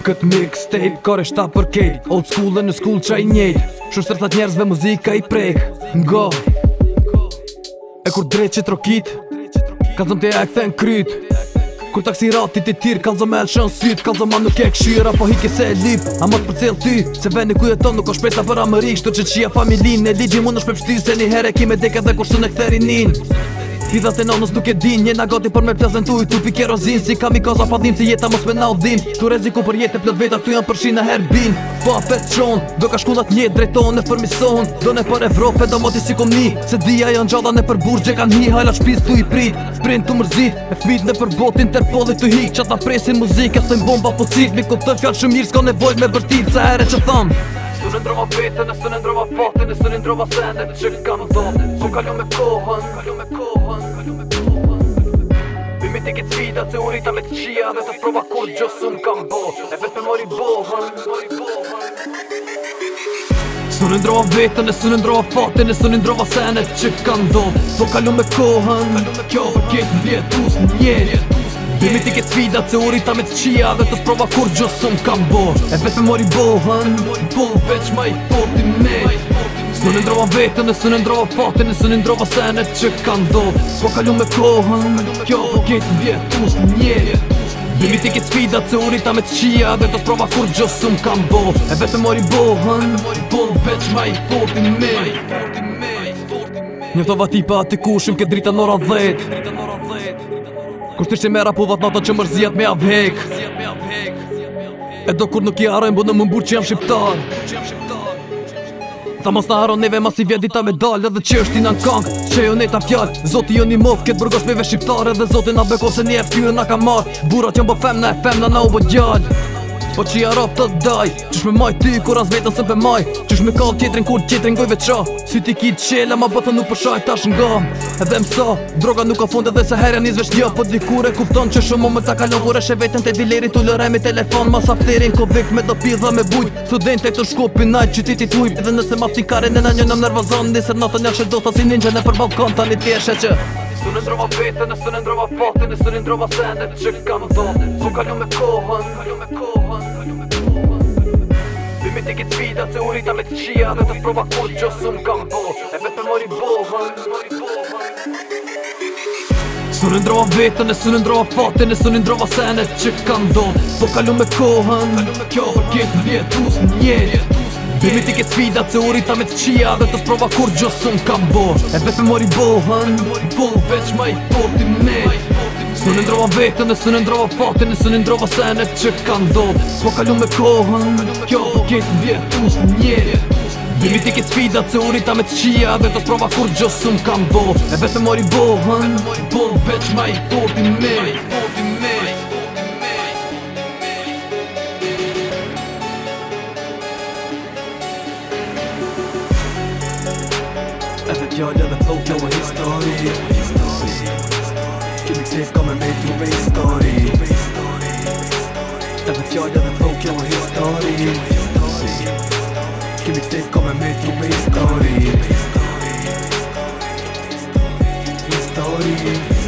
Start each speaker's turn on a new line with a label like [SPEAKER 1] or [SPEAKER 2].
[SPEAKER 1] Këtë mixtape kore ka reshta për kejt Old school dhe në school qa i njejt Shumë shtërthat njerëzve muzika i prek Ngo E kur drejt që trokit Kanë zëm të e këthe në kryt Kur taksi ratit i tir Kanë zëm e lëshën syt Kanë zëm anë nuk e këshyra Po hike se e lip A më të për cilë ty Se veni ku kujet ton Nuk o shpesa për amërik shtu që qia familin E ligjim unë në shpepshty Se një herë e kime deka dhe kur së në Pidha se nonës nuk e din Njena gati për me pjazën tu i tu pi kerozin Si kam i kaza pa dhim si jeta mos me naudhim dhim Tu reziku për jetë e plët veta këtu janë përshin e herbin Pa për qon Do ka shkullat një drejton e përmison Do ne për Evrope do moti si kom ni Se dhia janë gjalla ne për burgje kan hi Hajla shpiz tu i prit Sprint tu mërzit E fmit në për bot interpolit tu hik Qatë ta presin muzik e thëjn bomba pocit Mi kuptër fjall shumir s'ka nevojt me vërtit Se ere që thamë drar Sunendra var beten, Sunendra var faten, Sunendra var sänet Kyrkan och damen, hon kallar mig Kohan Мемлекет свидат се урита мет чија Мета prova коджо сум камбо Евет ме мори бохан Sunen drar av vetande, sunen drar av faten, sunen drar av sänet, alltså, kyrkan då. Så kallar de mig Kohan, jag vet, vet, tusen, yeah. Dimit i ke sfida që uri ta me të qia Dhe të sprova kur gjësë sëm kam bo E vetë me mori bohën Mori bohë veç ma i porti me Së në nëndrova vetën e së në nëndrova fatën e së në nëndrova senet që ka ndod Po kallu me kohën Kjo po ketë vjetë mus një Dimi ti ke sfida që uri ta me të qia Dhe të sprova kur gjësë sëm kam bo E vetë me mori bohën Mori bohë veç ma i porti me Njëftova tipa vatipa ati kushim ke drita nora dhejt Kur të ishte me rapu dhe të natën që me avhek E do kur nuk i arojnë bu në mëmbur që jam shqiptar Tha mos në haron neve mas i vjen dita medalja dhe që është i në Që jo nejta fjall, zoti jo një mov, ketë bërgos meve shqiptare Dhe zoti na beko se një e na ka marrë Burat jam bë femna e femna na u bë gjallë Po që i arap të daj Qësh me maj ty kur as vetën sëm pe maj Qësh me kall tjetrin kur tjetrin goj veqa Si ti ki qela ma bëthën nuk përshaj tash nga Edhe mësa Droga nuk ka fund edhe se herja njëz vesh një Po dikur e kupton që shumë më ta kalon Kur eshe vetën të dileri të lëraj telefon Mas aftirin ko vik me dopi dhe me bujt Thudin të këtë shkupi najt që ti ti tuj Edhe nëse ma fti kare në në një në më nervazon Nisër në të një shë dosta si ninja në për balkon Tani ti eshe që Nësë në ndrova vete, nësë në ndrova fatin, nësë në ndrova sende Që ka më dhote, që kallu me kohën, kallu me kohën mi ti kitë sfida Se urita me të qia Dhe të sprova kur që së më kam bo E vetë mori bohën Sun ndrova vetën, e sun ndrova fatin, e sun ndrova senet që ka ndonë Po kalu me kohën, kjo për kjetë vjetus njerë Bimi ti ke sfida, që uri ta me të qia dhe të sprova kur gjo sun bo E vetë po me mori bohën, bo veç ma i porti me Së në ndrova vetën dhe së në ndrova fatën dhe së në ndrova senet që ka ndodhë Po kalu me kohën, kjo po ketë vjetë ush njerë Dimi ti ke sfida, që uri ta me të qia dhe të sprova kur gjosën ka ndodhë E vetë mori bohën, bohën veç ma i poti me Yo, yo, the folk, yo, a history, a history. She's coming made to be story Dame fjallë dhe flokja më histori Kemi këtë coming made to be story History, history.